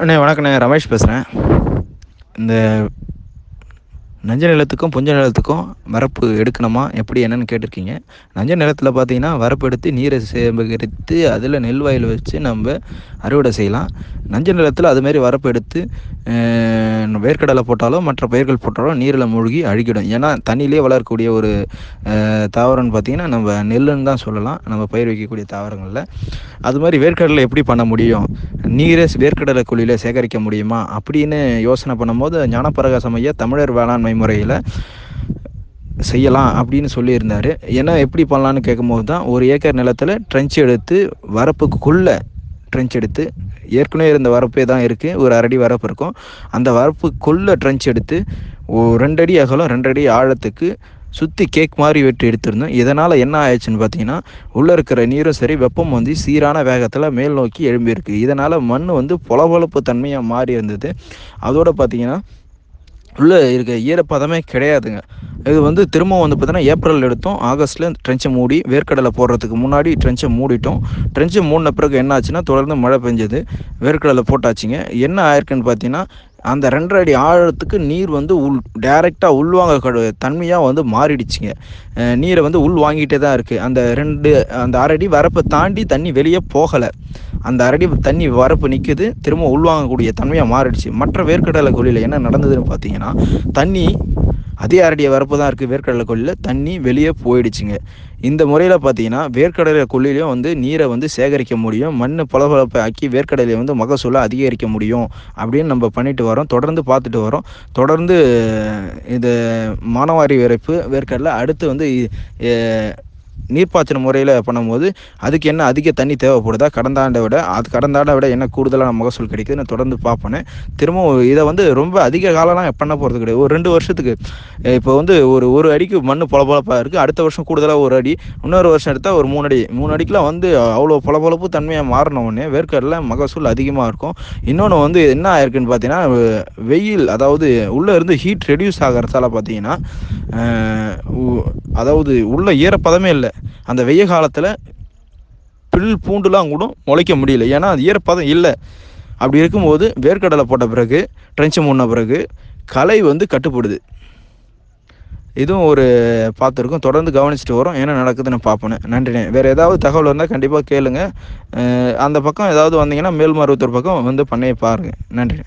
அண்ணே வணக்கண்ணே. ரமேஷ் பேசுகிறேன் இந்த நஞ்ச நிலத்துக்கும் புஞ்ச நிலத்துக்கும் வரப்பு எடுக்கணுமா? எப்படி என்னன்னு கேட்டிருக்கீங்க. நஞ்ச நிலத்தில் பார்த்தீங்கன்னா வரப்பு எடுத்து நீரை சேகரித்து அதில் நெல் வயல் வச்சு நம்ம அறுவடை செய்யலாம். நஞ்ச நிலத்தில் அதுமாரி வரப்பு எடுத்து வேர்க்கடலை போட்டாலும் மற்ற பயிர்கள் போட்டாலும் நீரில் மூழ்கி அழுகிடும். ஏன்னா தண்ணியிலே வளரக்கூடிய ஒரு தாவரம்னு பார்த்தீங்கன்னா நம்ம நெல்லுன்னு தான் சொல்லலாம். நம்ம பயிர் வைக்கக்கூடிய தாவரங்களில். அது மாதிரி வேர்க்கடலை எப்படி பண்ண முடியும்? நீரை வேர்க்கடலை குழியில் சேகரிக்க முடியுமா? அப்படின்னு யோசனை பண்ணும்போது ஞானப்பிரகாசம் ஐயா தமிழர் வேளாண்மை முறையில் செய்யலாம் அப்படின்னு சொல்லியிருந்தார். ஏன்னா எப்படி பண்ணலான்னு கேட்கும்போது தான் ஒரு ஏக்கர் நிலத்தில் ட்ரென்ச் எடுத்து வரப்புக்குள்ளே ட்ரென்ச் எடுத்து ஏற்கனவே இருந்த வரப்பே தான் இருக்குது ஒரு அரடி வரப்பு இருக்கும். அந்த வரப்புக்குள்ளே ட்ரென்ச் எடுத்து ஓ ரெண்டடி அகலம் ரெண்டடி ஆழத்துக்கு சுற்றி கேக் மாதிரி வெட்டி எடுத்திருந்தோம். இதனால் என்ன ஆயிடுச்சுன்னு பார்த்தீங்கன்னா உள்ளே இருக்கிற நீரும் சரி வெப்பம் வந்து சீரான வேகத்தில் மேல் நோக்கி எழும்பியிருக்கு. இதனால் மண் வந்து பொலபொலப்பு தன்மையாக மாறி இருந்தது. அதோடு பார்த்தீங்கன்னா உள்ளே இருக்க ஈரப்பதமே கிடையாதுங்க. இது வந்து திரும்ப வந்து பார்த்தீங்கன்னா ஏப்ரல் எடுத்தோம். ஆகஸ்ட்டில் ட்ரென்ச்சை மூடி வேர்க்கடலை போடுறதுக்கு முன்னாடி ட்ரென்ச்சை மூடிட்டோம். ட்ரென்ச்சை மூடின பிறகு என்ன ஆச்சுன்னா தொடர்ந்து மழை பெஞ்சது. வேர்க்கடலை போட்டாச்சுங்க. என்ன ஆயிருக்குன்னு பார்த்தீங்கன்னா அந்த ரெண்டரை அடி ஆழத்துக்கு நீர் வந்து உள் டைரெக்டாக உள்வாங்க தன்மையாக வந்து மாறிடுச்சுங்க. நீரை வந்து உள் வாங்கிட்டே தான் இருக்குது அந்த ரெண்டு அந்த அரடி வரப்பை தாண்டி தண்ணி வெளியே போகலை. அந்த அரடி தண்ணி வரப்பு நிற்குது திரும்ப உள்வாங்கக்கூடிய தன்மையாக மாறிடுச்சு. மற்ற வேர்க்கடலை கொல்லியில் என்ன நடந்ததுன்னு பார்த்தீங்கன்னா தண்ணி அதே அரடிய வரப்பு தான் இருக்குது வேர்க்கடலை கொள்ளியில் தண்ணி வெளியே போயிடுச்சுங்க. இந்த முறையில் பார்த்தீங்கன்னா வேர்க்கடலை கொள்ளிலையும் வந்து நீரை வந்து சேகரிக்க முடியும். மண் பளபளப்பை ஆக்கி வேர்க்கடலையை வந்து மகசூலை அதிகரிக்க முடியும் அப்படின்னு நம்ம பண்ணிட்டு வரோம். தொடர்ந்து பார்த்துட்டு வரோம். தொடர்ந்து இது மானவாரி விரைப்பு வேர்க்கடலை அடுத்து வந்து நீர்ப்பாய்ச்சன முறையில் பண்ணும்போது அதுக்கு என்ன அதிக தண்ணி தேவைப்படுதா? கடந்த ஆண்டை விட அது கடந்த ஆண்டை விட என்ன கூடுதலான மகசூல் கிடைக்குது? நான் தொடர்ந்து பார்ப்பேன். திரும்பவும் இதை வந்து ரொம்ப அதிக காலம்லாம் பண்ண போகிறது கிடையாது. ஒரு ரெண்டு வருஷத்துக்கு. இப்போ வந்து ஒரு ஒரு அடிக்கு மண் பொலப்பொலப்பாக இருக்குது அடுத்த வருஷம் கூடுதலாக ஒரு அடி. இன்னொரு வருஷம் எடுத்தால் ஒரு மூணு அடி. மூணு அடிக்கெலாம் வந்து அவ்வளோ பொலப்பொலப்பு தன்மையாக மாறினவுடனே உடனே வேர்க்கடல மகசூல் அதிகமாக இருக்கும். இன்னொன்று வந்து என்ன ஆயிருக்குன்னு பார்த்தீங்கன்னா வெயில் அதாவது உள்ளே இருந்து ஹீட் ரெடியூஸ் ஆகிறதால பார்த்தீங்கன்னா அதாவது உள்ள ஈரப்பதமே இல்லை. அந்த வெய்ய காலத்தில் பில் பூண்டுலாம் கூட முளைக்க முடியல. ஏன்னா அது ஈரப்பதம் இல்லை. அப்படி இருக்கும்போது வேர்க்கடலை போட்ட பிறகு ட்ரென்ச்சு மூடின பிறகு களை வந்து கட்டுப்படுது. இதுவும் ஒரு பார்த்துருக்கோம். தொடர்ந்து கவனிச்சுட்டு வரோம். என்ன நடக்குதுன்னு பார்ப்பேன் நன்றிண்ணே வேறு ஏதாவது தகவல் இருந்தால் கண்டிப்பாக கேளுங்கள் அந்த பக்கம் ஏதாவது வந்தீங்கன்னா மேல்மருவத்தூர் பக்கம் வந்து பண்ணையை பாருங்கள் நன்றி.